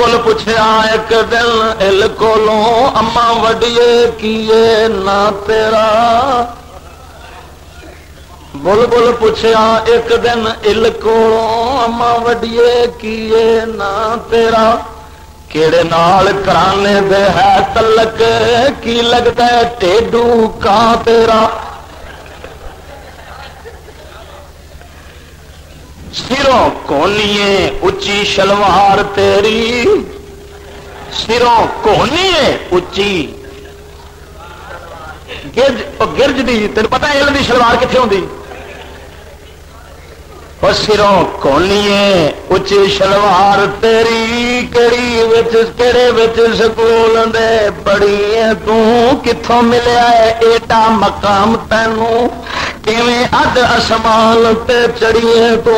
بل پوچھا ایک دن ال کو اما وڈیے کیے نہ تیرا بل بل پوچھا ایک دن ال کو اما وڈیے کیے نہ تیرا کیڑے نال کرانے دے ہے تلک کی لگتا ہے ٹیڈو کا تیرا سروں کونی اچی شلوار تیری؟ سروں کونی اچی گرج گرج دی، تین پتا ہے دی شلوار کتنے ہوتی سروں کونی اچی شلوار تیری کڑی کہڑی کہڑے سکول دے بڑی کتوں ملیا ہے؟ ایڈا مقام تینوں اد اسمان تے چڑیے تو۔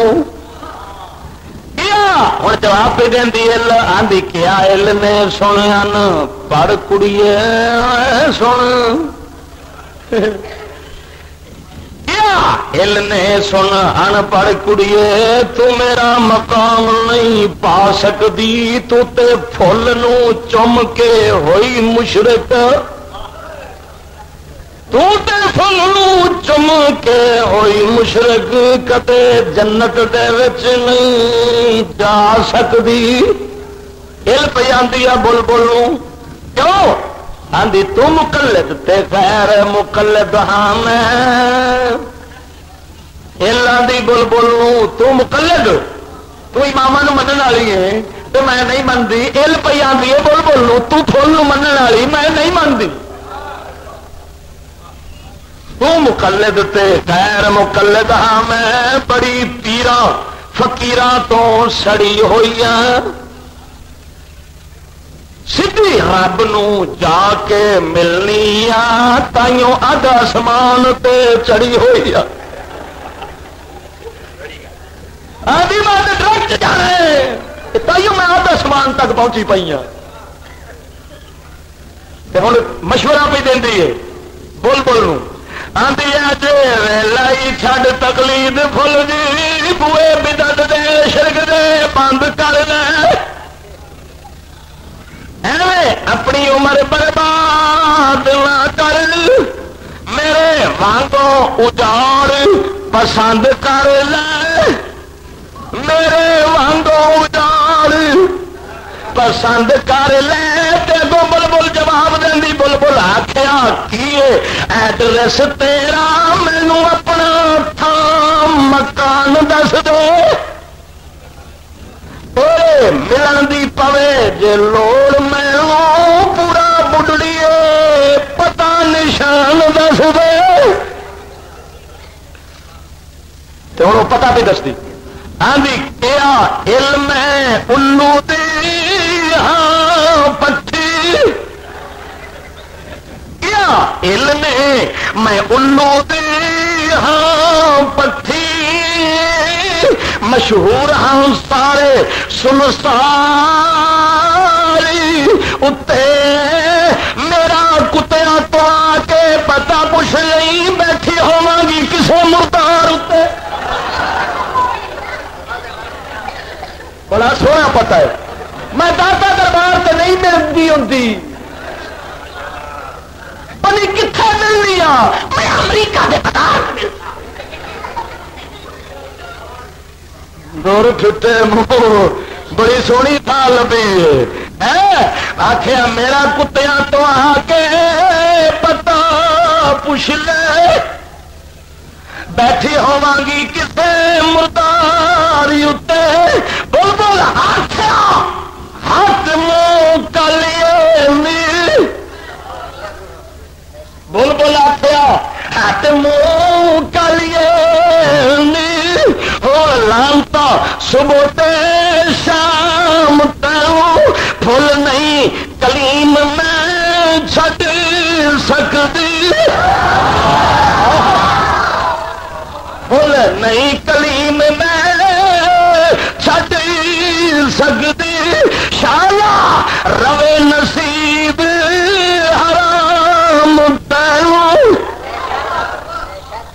ہوں جواب پہ دینی آدھی کیا ایل نے سنیا پڑھ کڑی سن ہل نے سن ان پڑھ کڑیے، تو میرا مقام نہیں پا سکتی تو تے فل نو چم کے ہوئی مشرق۔ تو تے پھل چم کے ہوئی مشرق کتے جنت دے وچ نہیں جا سکتی۔ ہل پہ آدھی آ بول بولوں کیوں؟ آدھی تو مقلد تے خیر مقلد ہاں میں۔ ہل آدھی بول بولوں تو مقلد؟ تو امام من والی ہے۔ تو میں نہیں منتی ہل پہ آدھی بول بولوں تو فل من والی۔ میں نہیں منتی مقلد تے غیر مقلد ہاں میں بڑی پیرا فکیر تو سڑی ہوئی سدھی رب نو جا کے ملنی تائیوں اد آسمان تے چڑی ہوئی آدھی بات ڈائریکٹ جانے تائیوں میں اد آسمان تک پہنچی پی ہوں ہوں مشورہ بھی دینی ہے بول بول لائی چھڈ تکلید فل جی بوئے بدت دے شرک دے بند کر اپنی عمر برباد نہ کر میرے وانگوں اجاڑ پسند کر لے میرے وانگوں اجاڑ پسند کر لے جواب دینی بل بل آخیا کی ایڈریس تیرا مینو اپنا تھام، مکان دس دو ملن دی پوے، جے لوڑ میں پورا بڈڑی پتا نشان دس دو ہوں پتا بھی دس دی۔ آدھی کیا علم ہے الو دی ہاں پٹھی کیا علم میں الو دی ہاں پٹھی۔ مشہور ہاں سارے، سن ساری میرا کتیا تو آ کے پتا پوچھ نہیں بیٹھی ہوا گی کسی مردار اتنے بڑا سونا پتا ہے۔ میں داتا دربار سے نہیں ملتی ہوں پنی کتنے ملنی میں امریکہ کے پتا دور پھٹے منہ بڑی سونی تھا لبی آخیا میرا کتیا تو آ کے پتا پوچھ لے بیٹھی ہوا گی کسے مرداری اتنے بول بول ہاتھ ہاتھ منہ کلیے بول بول آخیا ہاتھ منہ کلیے ہو لانتا صبح شام توں پھول نہیں کلیم میں چھٹ سکتی۔ فل نہیں کلیم میں چھ سکتی۔ شالا روے نصیب